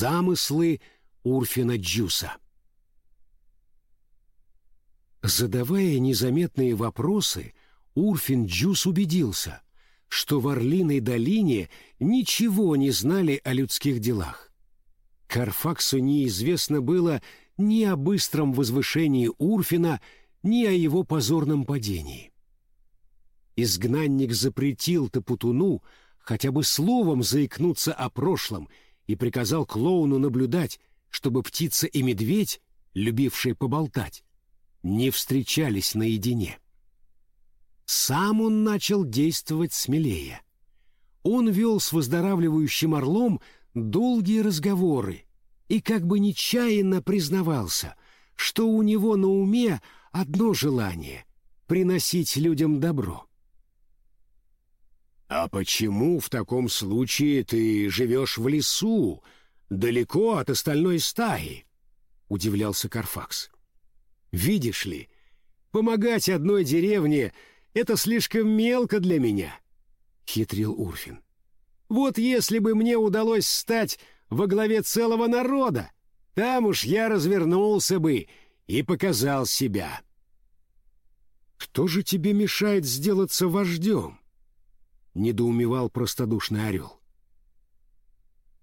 Замыслы Урфина Джуса. Задавая незаметные вопросы, Урфин Джус убедился, что в Орлиной долине ничего не знали о людских делах. Карфаксу неизвестно было ни о быстром возвышении Урфина, ни о его позорном падении. Изгнанник запретил Тапутуну хотя бы словом заикнуться о прошлом и приказал клоуну наблюдать, чтобы птица и медведь, любившие поболтать, не встречались наедине. Сам он начал действовать смелее. Он вел с выздоравливающим орлом долгие разговоры и как бы нечаянно признавался, что у него на уме одно желание — приносить людям добро. «А почему в таком случае ты живешь в лесу, далеко от остальной стаи?» — удивлялся Карфакс. «Видишь ли, помогать одной деревне — это слишком мелко для меня», — хитрил Урфин. «Вот если бы мне удалось стать во главе целого народа, там уж я развернулся бы и показал себя». «Кто же тебе мешает сделаться вождем?» — недоумевал простодушный орел.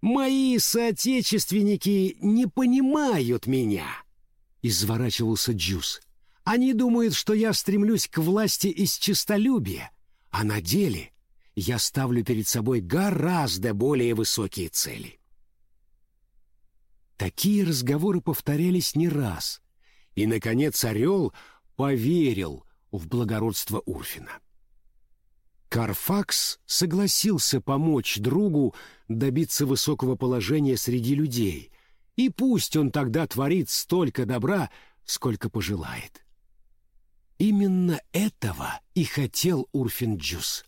«Мои соотечественники не понимают меня», — изворачивался Джус. «Они думают, что я стремлюсь к власти из честолюбия, а на деле я ставлю перед собой гораздо более высокие цели». Такие разговоры повторялись не раз, и, наконец, орел поверил в благородство Урфина. Карфакс согласился помочь другу добиться высокого положения среди людей, и пусть он тогда творит столько добра, сколько пожелает. Именно этого и хотел Урфинджус.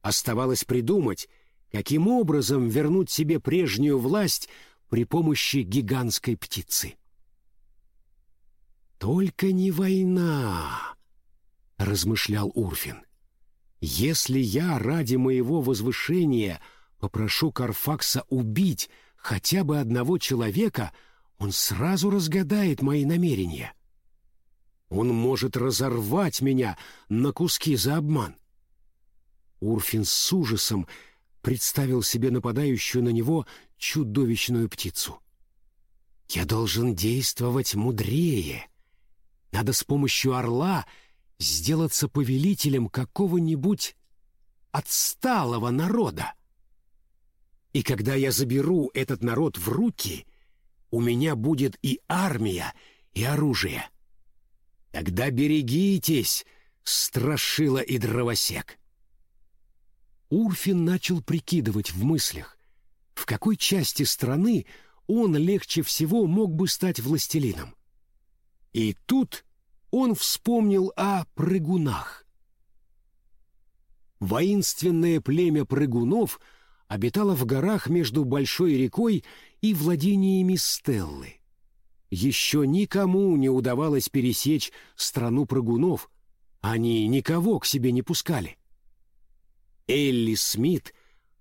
Оставалось придумать, каким образом вернуть себе прежнюю власть при помощи гигантской птицы. «Только не война», — размышлял Урфин. Если я ради моего возвышения попрошу Карфакса убить хотя бы одного человека, он сразу разгадает мои намерения. Он может разорвать меня на куски за обман. Урфин с ужасом представил себе нападающую на него чудовищную птицу. Я должен действовать мудрее. Надо с помощью орла — сделаться повелителем какого-нибудь отсталого народа. И когда я заберу этот народ в руки, у меня будет и армия, и оружие. Тогда берегитесь, страшила и дровосек. Урфин начал прикидывать в мыслях, в какой части страны он легче всего мог бы стать властелином. И тут он вспомнил о прыгунах. Воинственное племя прыгунов обитало в горах между Большой рекой и владениями Стеллы. Еще никому не удавалось пересечь страну прыгунов, они никого к себе не пускали. Элли Смит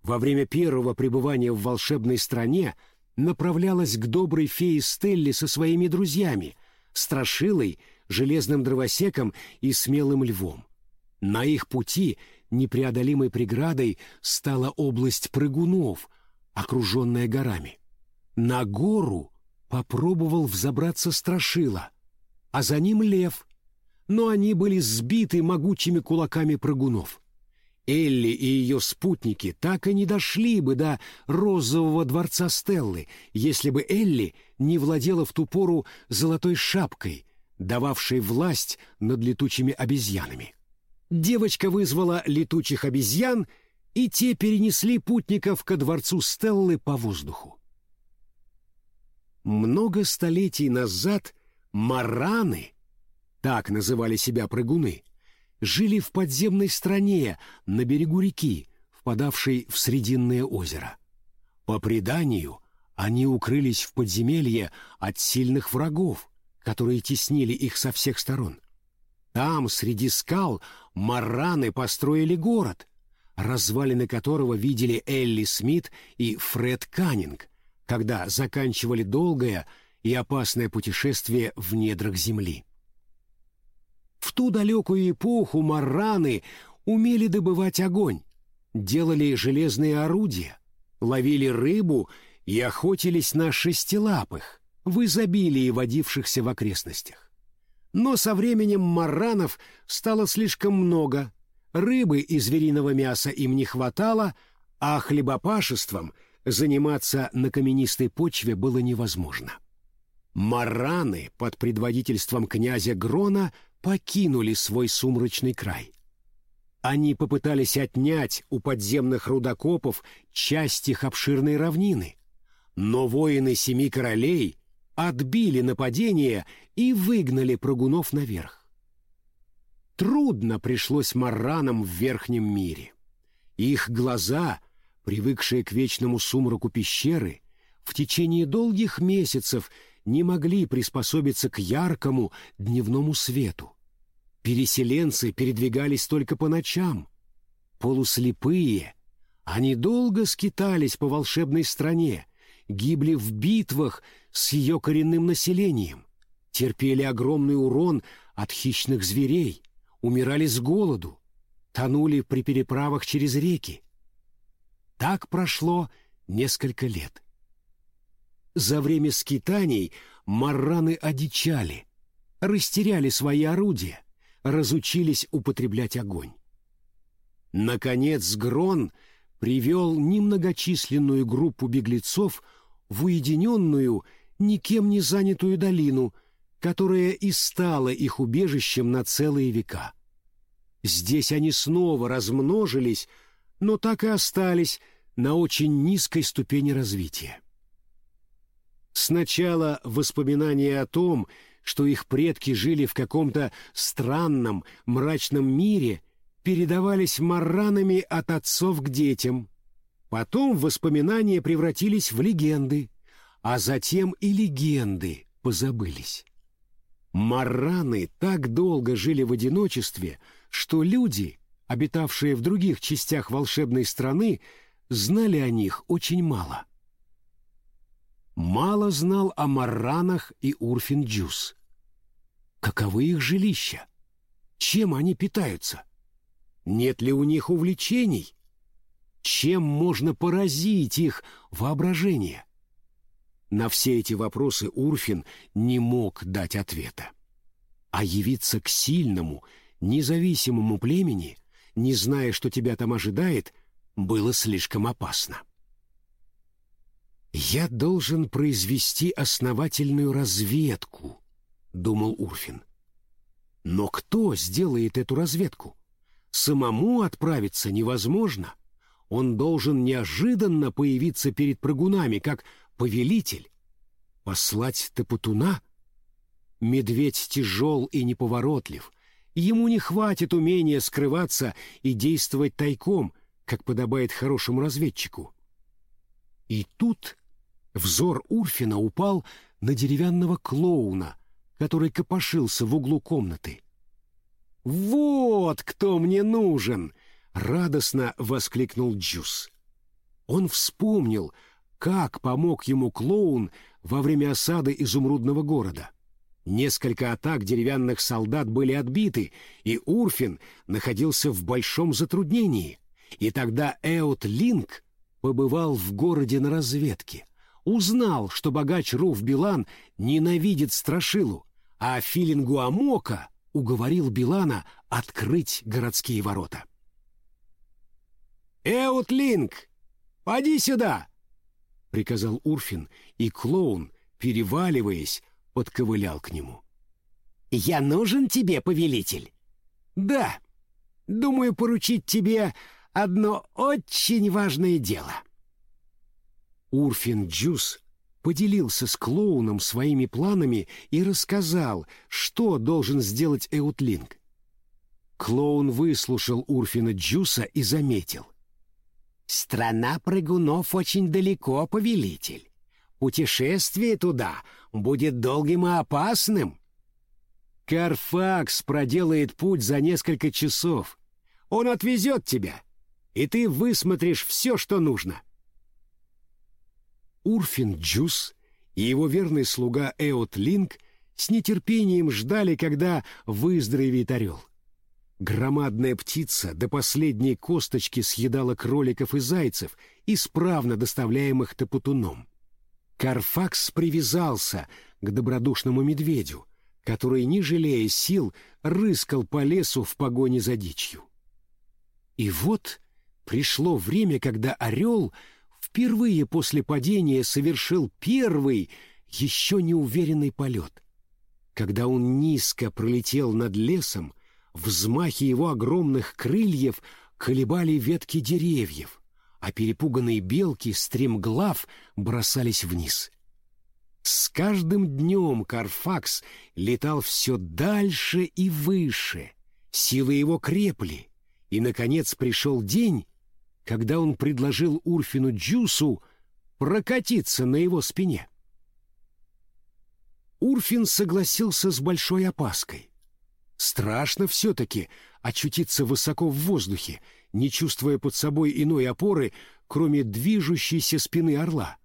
во время первого пребывания в волшебной стране направлялась к доброй фее Стелле со своими друзьями, Страшилой железным дровосеком и смелым львом. На их пути непреодолимой преградой стала область прыгунов, окруженная горами. На гору попробовал взобраться Страшила, а за ним лев, но они были сбиты могучими кулаками прыгунов. Элли и ее спутники так и не дошли бы до розового дворца Стеллы, если бы Элли не владела в ту пору золотой шапкой, дававшей власть над летучими обезьянами. Девочка вызвала летучих обезьян, и те перенесли путников ко дворцу Стеллы по воздуху. Много столетий назад мараны, так называли себя прыгуны, жили в подземной стране на берегу реки, впадавшей в Срединное озеро. По преданию, они укрылись в подземелье от сильных врагов, которые теснили их со всех сторон. Там, среди скал, мараны построили город, развалины которого видели Элли Смит и Фред Каннинг, когда заканчивали долгое и опасное путешествие в недрах Земли. В ту далекую эпоху марраны умели добывать огонь, делали железные орудия, ловили рыбу и охотились на шестилапых, в изобилии водившихся в окрестностях. Но со временем марранов стало слишком много, рыбы и звериного мяса им не хватало, а хлебопашеством заниматься на каменистой почве было невозможно. Мараны под предводительством князя Грона покинули свой сумрачный край. Они попытались отнять у подземных рудокопов часть их обширной равнины, но воины семи королей отбили нападение и выгнали прыгунов наверх. Трудно пришлось марранам в верхнем мире. Их глаза, привыкшие к вечному сумраку пещеры, в течение долгих месяцев не могли приспособиться к яркому дневному свету. Переселенцы передвигались только по ночам. Полуслепые, они долго скитались по волшебной стране, гибли в битвах с ее коренным населением, терпели огромный урон от хищных зверей, умирали с голоду, тонули при переправах через реки. Так прошло несколько лет. За время скитаний марраны одичали, растеряли свои орудия, разучились употреблять огонь. Наконец Грон привел немногочисленную группу беглецов в уединенную, никем не занятую долину, которая и стала их убежищем на целые века. Здесь они снова размножились, но так и остались на очень низкой ступени развития. Сначала воспоминания о том, что их предки жили в каком-то странном, мрачном мире, передавались марранами от отцов к детям. Потом воспоминания превратились в легенды, а затем и легенды позабылись. Марраны так долго жили в одиночестве, что люди, обитавшие в других частях волшебной страны, знали о них очень мало. Мало знал о марранах и Урфин-Джус. Каковы их жилища? Чем они питаются? Нет ли у них увлечений? Чем можно поразить их воображение? На все эти вопросы Урфин не мог дать ответа. А явиться к сильному, независимому племени, не зная, что тебя там ожидает, было слишком опасно. «Я должен произвести основательную разведку», — думал Урфин. «Но кто сделает эту разведку? Самому отправиться невозможно» он должен неожиданно появиться перед прыгунами, как повелитель. Послать Топотуна? Медведь тяжел и неповоротлив. Ему не хватит умения скрываться и действовать тайком, как подобает хорошему разведчику. И тут взор Урфина упал на деревянного клоуна, который копошился в углу комнаты. «Вот кто мне нужен!» Радостно воскликнул Джус. Он вспомнил, как помог ему клоун во время осады изумрудного города. Несколько атак деревянных солдат были отбиты, и Урфин находился в большом затруднении. И тогда Эот Линк побывал в городе на разведке. Узнал, что богач Руф Билан ненавидит Страшилу, а Филингу Амока уговорил Билана открыть городские ворота. «Эутлинг, поди сюда!» — приказал Урфин, и клоун, переваливаясь, подковылял к нему. «Я нужен тебе, повелитель?» «Да. Думаю поручить тебе одно очень важное дело». Урфин Джус поделился с клоуном своими планами и рассказал, что должен сделать Эутлинг. Клоун выслушал Урфина Джуса и заметил. Страна прыгунов очень далеко, повелитель. Путешествие туда будет долгим и опасным. Карфакс проделает путь за несколько часов. Он отвезет тебя, и ты высмотришь все, что нужно. Урфин Джус и его верный слуга Эот Линк с нетерпением ждали, когда выздоровеет орел. Громадная птица до последней косточки съедала кроликов и зайцев, исправно доставляемых топотуном. Карфакс привязался к добродушному медведю, который, не жалея сил, рыскал по лесу в погоне за дичью. И вот пришло время, когда орел впервые после падения совершил первый, еще неуверенный полет. Когда он низко пролетел над лесом, взмахи его огромных крыльев колебали ветки деревьев, а перепуганные белки стремглав бросались вниз. С каждым днем Карфакс летал все дальше и выше, силы его крепли, и, наконец, пришел день, когда он предложил Урфину Джусу прокатиться на его спине. Урфин согласился с большой опаской. Страшно все-таки очутиться высоко в воздухе, не чувствуя под собой иной опоры, кроме движущейся спины орла.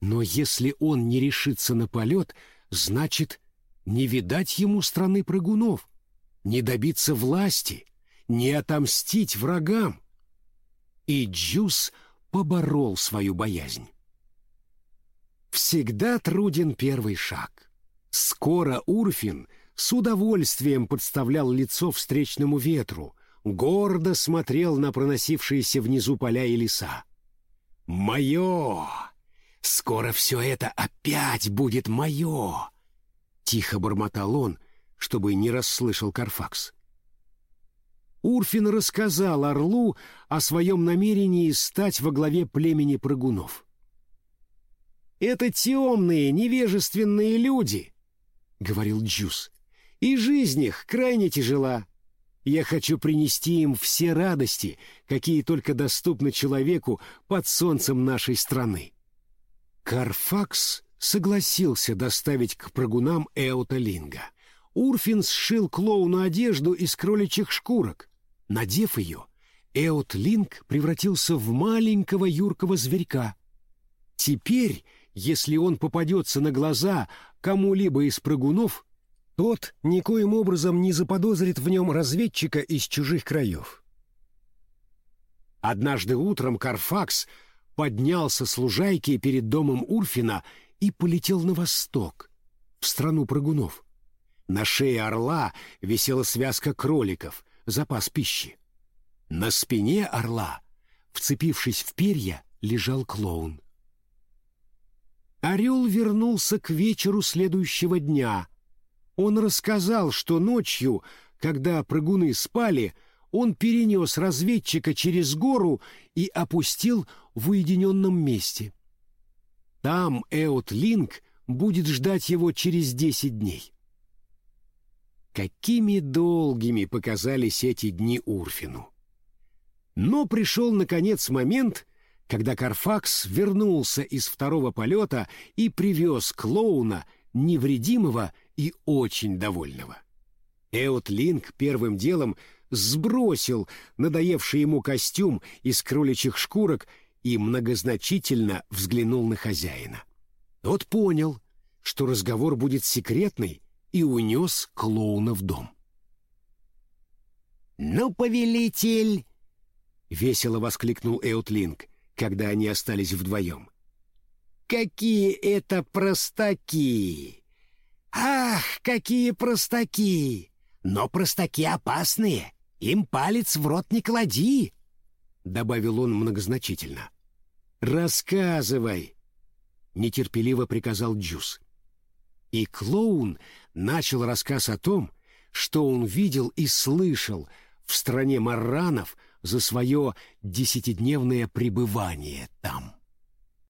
Но если он не решится на полет, значит, не видать ему страны прыгунов, не добиться власти, не отомстить врагам. И Джус поборол свою боязнь. Всегда труден первый шаг. Скоро Урфин — с удовольствием подставлял лицо встречному ветру, гордо смотрел на проносившиеся внизу поля и леса. «Мое! Скоро все это опять будет мое!» Тихо бормотал он, чтобы не расслышал Карфакс. Урфин рассказал Орлу о своем намерении стать во главе племени прыгунов. «Это темные, невежественные люди», — говорил Джус и жизнь их крайне тяжела. Я хочу принести им все радости, какие только доступны человеку под солнцем нашей страны. Карфакс согласился доставить к прыгунам Эота Линга. Урфин сшил клоуну одежду из кроличьих шкурок. Надев ее, Эот Линг превратился в маленького юркого зверька. Теперь, если он попадется на глаза кому-либо из прыгунов, тот никоим образом не заподозрит в нем разведчика из чужих краев. Однажды утром Карфакс поднялся с лужайки перед домом Урфина и полетел на восток, в страну прыгунов. На шее орла висела связка кроликов, запас пищи. На спине орла, вцепившись в перья, лежал клоун. Орел вернулся к вечеру следующего дня — он рассказал, что ночью, когда прыгуны спали, он перенес разведчика через гору и опустил в уединенном месте. Там Эот Линк будет ждать его через десять дней. Какими долгими показались эти дни Урфину. Но пришел, наконец, момент, когда Карфакс вернулся из второго полета и привез клоуна, невредимого и очень довольного. Эот Линк первым делом сбросил надоевший ему костюм из кроличьих шкурок и многозначительно взглянул на хозяина. Тот понял, что разговор будет секретный, и унес клоуна в дом. «Ну, повелитель!» — весело воскликнул Эотлинг, когда они остались вдвоем. «Какие это простаки! «Ах, какие простаки! Но простаки опасные, им палец в рот не клади!» — добавил он многозначительно. «Рассказывай!» — нетерпеливо приказал Джус. И клоун начал рассказ о том, что он видел и слышал в стране марранов за свое десятидневное пребывание там.